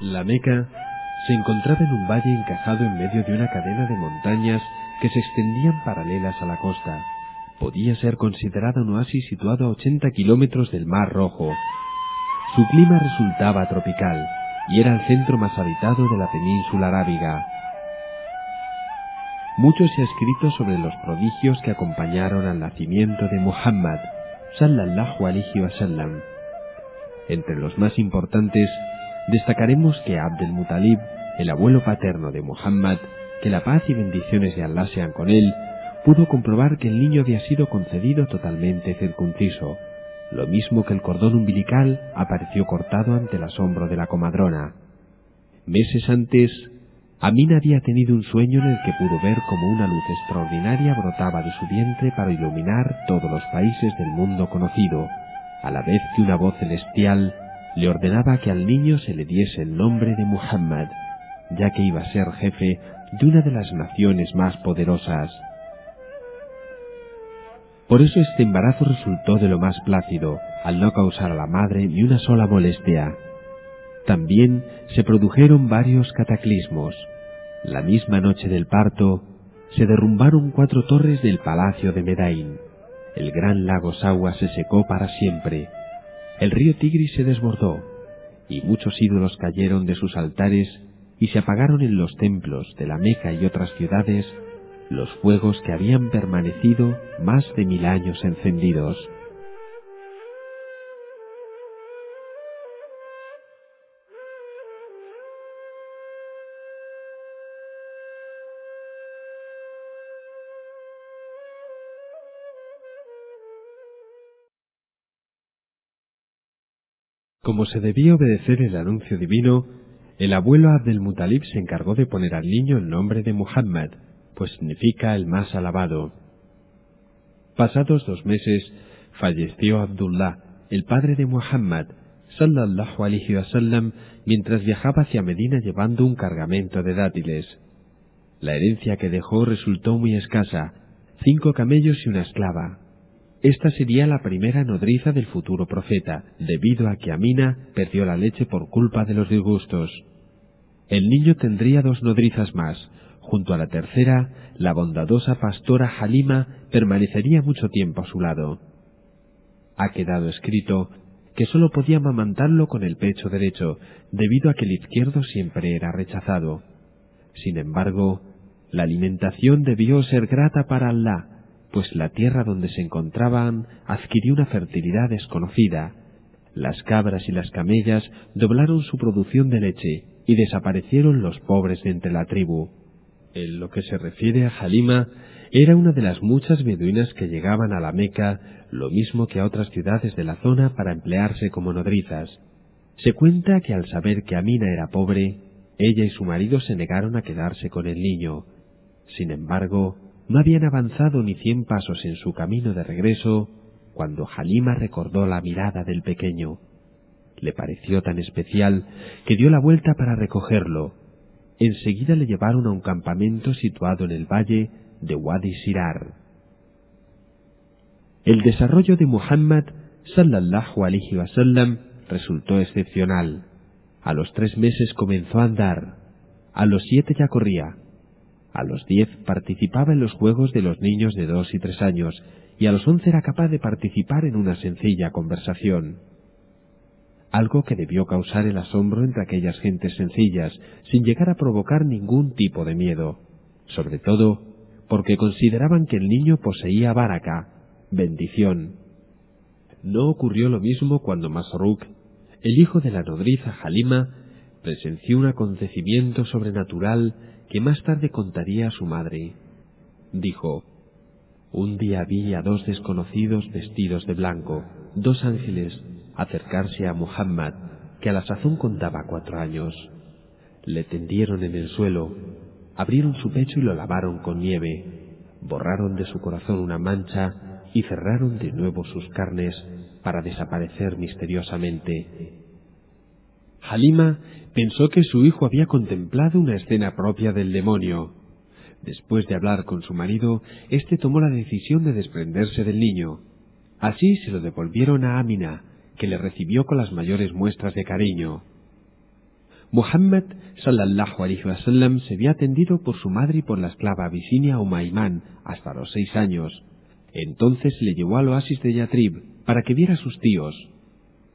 La Meca se encontraba en un valle encajado en medio de una cadena de montañas que se extendían paralelas a la costa. Podía ser considerada un oasis situado a 80 kilómetros del Mar Rojo. Su clima resultaba tropical y era el centro más habitado de la península arábiga. Mucho se ha escrito sobre los prodigios que acompañaron al nacimiento de Muhammad, sallallahu alaihi wasallam. Entre los más importantes, destacaremos que Abdel Muttalib, el abuelo paterno de Muhammad, que la paz y bendiciones de Allah sean con él, pudo comprobar que el niño había sido concedido totalmente circunciso, lo mismo que el cordón umbilical apareció cortado ante el asombro de la comadrona. Meses antes, Amina había tenido un sueño en el que pudo ver como una luz extraordinaria brotaba de su vientre para iluminar todos los países del mundo conocido, a la vez que una voz celestial le ordenaba que al niño se le diese el nombre de Muhammad, ya que iba a ser jefe de una de las naciones más poderosas. Por eso este embarazo resultó de lo más plácido, al no causar a la madre ni una sola molestia. También se produjeron varios cataclismos. La misma noche del parto, se derrumbaron cuatro torres del palacio de Medain. El gran lago Sawa se secó para siempre. El río Tigris se desbordó, y muchos ídolos cayeron de sus altares y se apagaron en los templos de la Meca y otras ciudades los fuegos que habían permanecido más de mil años encendidos. Como se debía obedecer el anuncio divino, el abuelo Abdel Muttalib se encargó de poner al niño el nombre de Muhammad, pues significa el más alabado. Pasados dos meses, falleció Abdullah, el padre de Muhammad, sallallahu alaihi wasallam, mientras viajaba hacia Medina llevando un cargamento de dátiles. La herencia que dejó resultó muy escasa, cinco camellos y una esclava. Esta sería la primera nodriza del futuro profeta, debido a que Amina perdió la leche por culpa de los disgustos. El niño tendría dos nodrizas más. Junto a la tercera, la bondadosa pastora Halima permanecería mucho tiempo a su lado. Ha quedado escrito que sólo podía amamantarlo con el pecho derecho, debido a que el izquierdo siempre era rechazado. Sin embargo, la alimentación debió ser grata para Allah, pues la tierra donde se encontraban adquirió una fertilidad desconocida. Las cabras y las camellas doblaron su producción de leche, y desaparecieron los pobres de entre la tribu. En lo que se refiere a Halima, era una de las muchas beduinas que llegaban a la Meca, lo mismo que a otras ciudades de la zona para emplearse como nodrizas. Se cuenta que al saber que Amina era pobre, ella y su marido se negaron a quedarse con el niño. Sin embargo, no habían avanzado ni cien pasos en su camino de regreso cuando Halima recordó la mirada del pequeño le pareció tan especial que dio la vuelta para recogerlo. Enseguida le llevaron a un campamento situado en el valle de Wadi Sirar. El desarrollo de Muhammad sallallahu alaihi wasallam resultó excepcional. A los tres meses comenzó a andar, a los siete ya corría, a los diez participaba en los juegos de los niños de dos y tres años, y a los once era capaz de participar en una sencilla conversación algo que debió causar el asombro entre aquellas gentes sencillas, sin llegar a provocar ningún tipo de miedo, sobre todo porque consideraban que el niño poseía baraka, bendición. No ocurrió lo mismo cuando Masruk, el hijo de la nodriza Halima, presenció un acontecimiento sobrenatural que más tarde contaría a su madre. Dijo, un día vi a dos desconocidos vestidos de blanco, dos ángeles acercarse a Muhammad, que a la sazón contaba cuatro años. Le tendieron en el suelo, abrieron su pecho y lo lavaron con nieve, borraron de su corazón una mancha y cerraron de nuevo sus carnes para desaparecer misteriosamente. Halima pensó que su hijo había contemplado una escena propia del demonio. Después de hablar con su marido, éste tomó la decisión de desprenderse del niño. Así se lo devolvieron a Amina, que le recibió con las mayores muestras de cariño. Muhammad sallallahu alaihi wasallam se vio atendido por su madre y por la esclava abisinia Umaymán hasta los seis años. Entonces le llevó al oasis de Yatrib para que viera a sus tíos.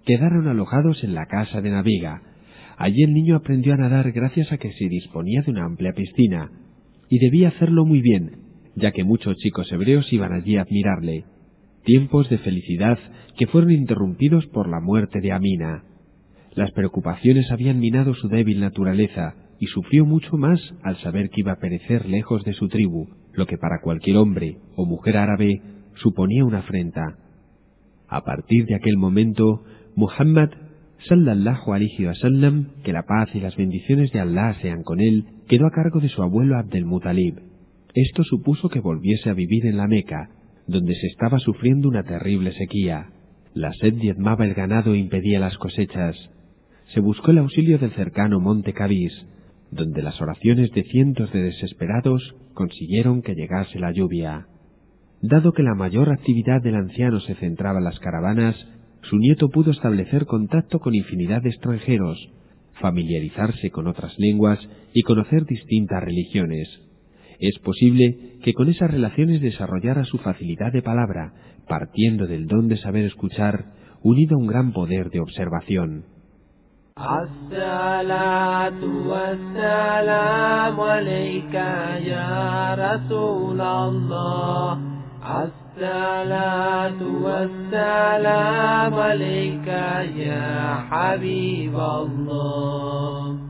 Quedaron alojados en la casa de Naviga. Allí el niño aprendió a nadar gracias a que se disponía de una amplia piscina, y debía hacerlo muy bien, ya que muchos chicos hebreos iban allí a admirarle. Tiempos de felicidad que fueron interrumpidos por la muerte de Amina. Las preocupaciones habían minado su débil naturaleza y sufrió mucho más al saber que iba a perecer lejos de su tribu, lo que para cualquier hombre o mujer árabe suponía una afrenta. A partir de aquel momento, Muhammad sallallahu alaihi wasallam, que la paz y las bendiciones de Allah sean con él, quedó a cargo de su abuelo Abdel Muttalib. Esto supuso que volviese a vivir en la Meca, donde se estaba sufriendo una terrible sequía. La sed diezmaba el ganado e impedía las cosechas se buscó el auxilio del cercano monte Cabís, donde las oraciones de cientos de desesperados consiguieron que llegase la lluvia. Dado que la mayor actividad del anciano se centraba en las caravanas, su nieto pudo establecer contacto con infinidad de extranjeros, familiarizarse con otras lenguas y conocer distintas religiones. Es posible que con esas relaciones desarrollara su facilidad de palabra, partiendo del don de saber escuchar, unido a un gran poder de observación. الصلاة والسلام عليك يا حبيب الله.